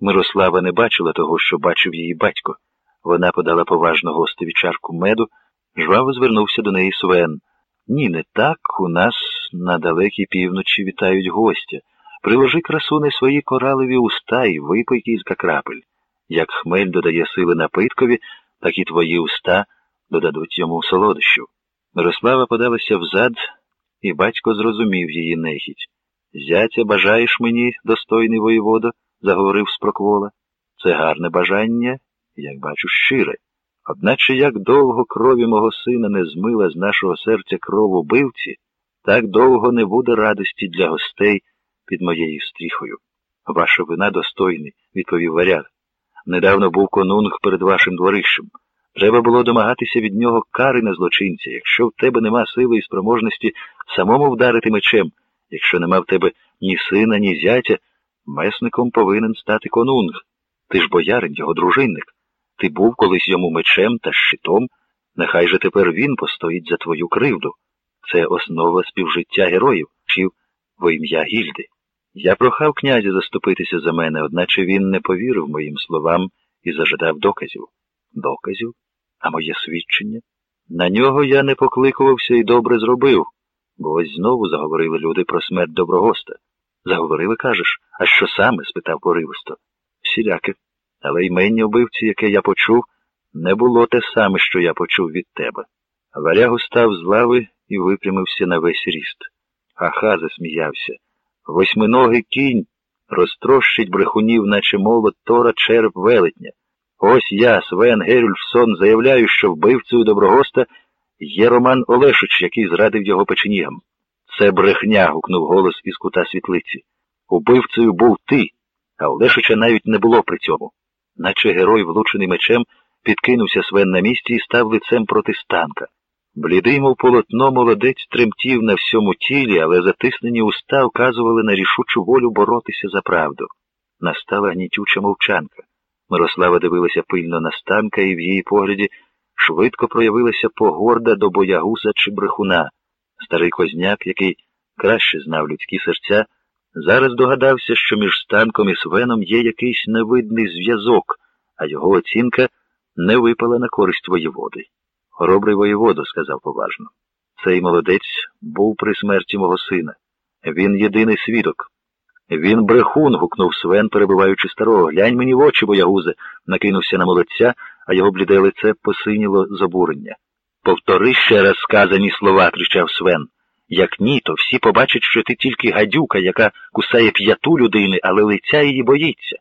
Мирослава не бачила того, що бачив її батько. Вона подала поважно гостеві чарку меду, жваво звернувся до неї Свен. Ні, не так у нас на далекій півночі вітають гостя. Приложи красуне свої коралеві уста і випий кілька крапель. Як хмель додає сили напиткові, так і твої уста додадуть йому солодощу. Мирослава подалася взад, і батько зрозумів її нехіть. Зятя, бажаєш мені, достойний воєводо, заговорив Спроквола. Це гарне бажання, як бачу, щире. Одначе як довго крові мого сина не змила з нашого серця кров убивці, так довго не буде радості для гостей під моєю стріхою. Ваша вина достойний, відповів варяг. Недавно був конунг перед вашим дворищем. Треба було домагатися від нього кари на злочинця, якщо в тебе нема сили і спроможності самому вдарити мечем, якщо нема в тебе ні сина, ні зятя, месником повинен стати конунг. Ти ж боярин, його дружинник. Ти був колись йому мечем та щитом, нехай же тепер він постоїть за твою кривду. Це основа співжиття героїв, чів во ім'я Гільди. Я прохав князя заступитися за мене, одначе він не повірив моїм словам і зажадав доказів. Доказів? А моє свідчення? На нього я не покликувався і добре зробив, бо ось знову заговорили люди про смерть доброгоста. Заговорили, кажеш, а що саме? спитав поривисто. Всіляке. Але ймення вбивці, яке я почув, не було те саме, що я почув від тебе. Варяг став з лави і випрямився на весь ріст. Ха-ха, засміявся. Восьминогий кінь розтрощить брехунів, наче молот Тора череп велетня. Ось я, Свен Герюльфсон, заявляю, що вбивцею доброгоста є Роман Олешич, який зрадив його печенігам. Це брехня. гукнув голос із кута світлиці. Убивцею був ти, а Олешича навіть не було при цьому. Наче герой, влучений мечем, підкинувся Свен на місці і став лицем проти станка. Блідий, мов полотно, молодець тремтів на всьому тілі, але затиснені уста вказували на рішучу волю боротися за правду. Настала гнітюча мовчанка. Мирослава дивилася пильно на станка, і в її погляді швидко проявилася погорда до боягуза чи брехуна. Старий козняк, який краще знав людські серця, зараз догадався, що між станком і свеном є якийсь невидний зв'язок, а його оцінка не випала на користь воєводи. Хоробрий воєводо, сказав поважно. Цей молодець був при смерті мого сина. Він єдиний свідок. Він брехун, гукнув Свен, перебиваючи старого. Глянь мені в очі, боягузе, накинувся на молодця, а його бліде лице посиніло з обурення. Повтори ще раз сказані слова, кричав Свен. Як ні, то всі побачать, що ти тільки гадюка, яка кусає п'яту людини, але лиця її боїться.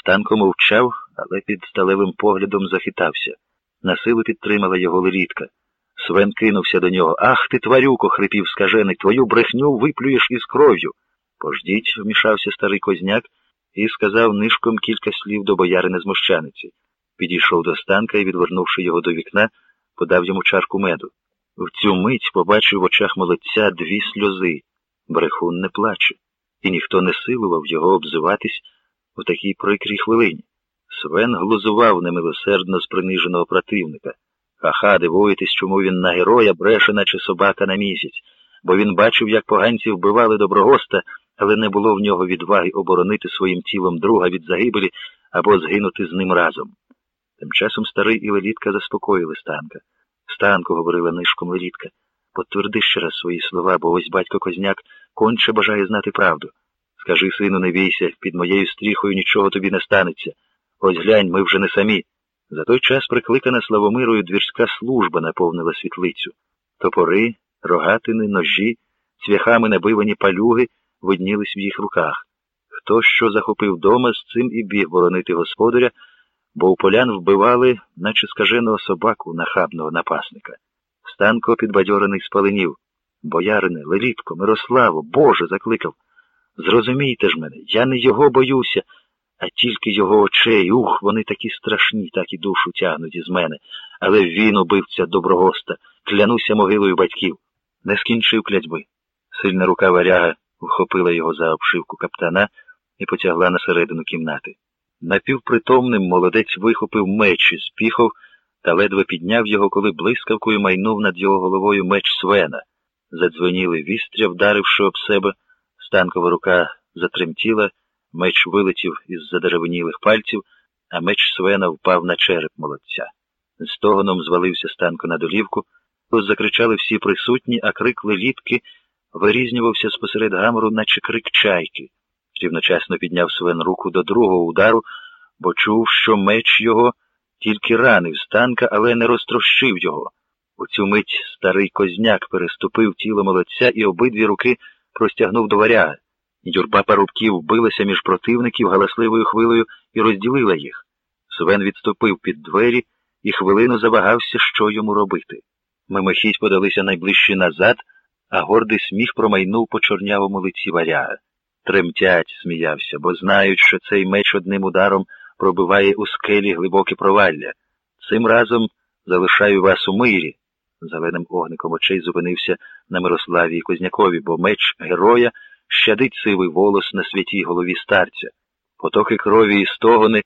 Станко мовчав, але під сталевим поглядом захитався. Насилу підтримала його лелітка. Свен кинувся до нього. Ах ти, тварюко, хрипів скаженик, твою брехню виплюєш із кров'ю. Пождіть, вмішався старий козняк і сказав нишком кілька слів до боярини з мощаниці. Підійшов до станка і, відвернувши його до вікна, подав йому чарку меду. В цю мить побачив в очах молодця дві сльози. Брехун не плаче, і ніхто не силував його обзиватись у такій прикрій хвилині. Свен глузував немилосердно з приниженого противника. Ха-ха, дивуєтесь, чому він на героя бреше, наче собака на місяць, бо він бачив, як поганці вбивали доброгоста, але не було в нього відваги оборонити своїм тілом друга від загибелі або згинути з ним разом. Тим часом старий і Лелітка заспокоїли станка. Станку, говорила нишком Лелітка, потверди ще раз свої слова, бо ось батько Козняк конче бажає знати правду. Скажи, сину, не бійся, під моєю стріхою нічого тобі не станеться. Ось глянь, ми вже не самі. За той час прикликана Славомирою двірська служба наповнила світлицю. Топори, рогатини, ножі, цвяхами набивані палюги виднілись в їх руках. Хто що захопив дома, з цим і біг боронити господаря, бо у полян вбивали, наче скаженого собаку нахабного напасника. Станко підбадьорений спаленів. Боярине, Лелітко, Мирославо, Боже, закликав. Зрозумійте ж мене, я не його боюся а тільки його очей, ух, вони такі страшні, так і душу тягнуть із мене. Але він убивця доброгоста, клянуся могилою батьків. Не скінчив клятьби. Сильна рука варяга вхопила його за обшивку каптана і потягла на середину кімнати. Напівпритомним молодець вихопив меч із піхов та ледве підняв його, коли блискавкою майнув над його головою меч Свена. Задзвеніли вістря, вдаривши об себе, станкова рука затремтіла Меч вилетів із задеревенілих пальців, а меч Свена впав на череп молодця. З тогоном звалився станко на долівку, закричали всі присутні, а крик лелітки вирізнювався спосеред гамору, наче крик чайки. Рівночасно підняв Свен руку до другого удару, бо чув, що меч його тільки ранив станка, але не розтрощив його. У цю мить старий козняк переступив тіло молодця і обидві руки простягнув до варяга. Юрба парубків билася між противників галасливою хвилею і розділила їх. Свен відступив під двері і хвилину завагався, що йому робити. Мимохідь подалися найближче назад, а гордий сміх промайнув по чорнявому лиці варяга. Тремтять, сміявся, бо знають, що цей меч одним ударом пробиває у скелі глибоке провалля. Цим разом залишаю вас у мирі. Зеленим огником очей зупинився на Мирославі і Кознякові, бо меч героя щадить сивий волос на святій голові старця. Потоки крові і стогони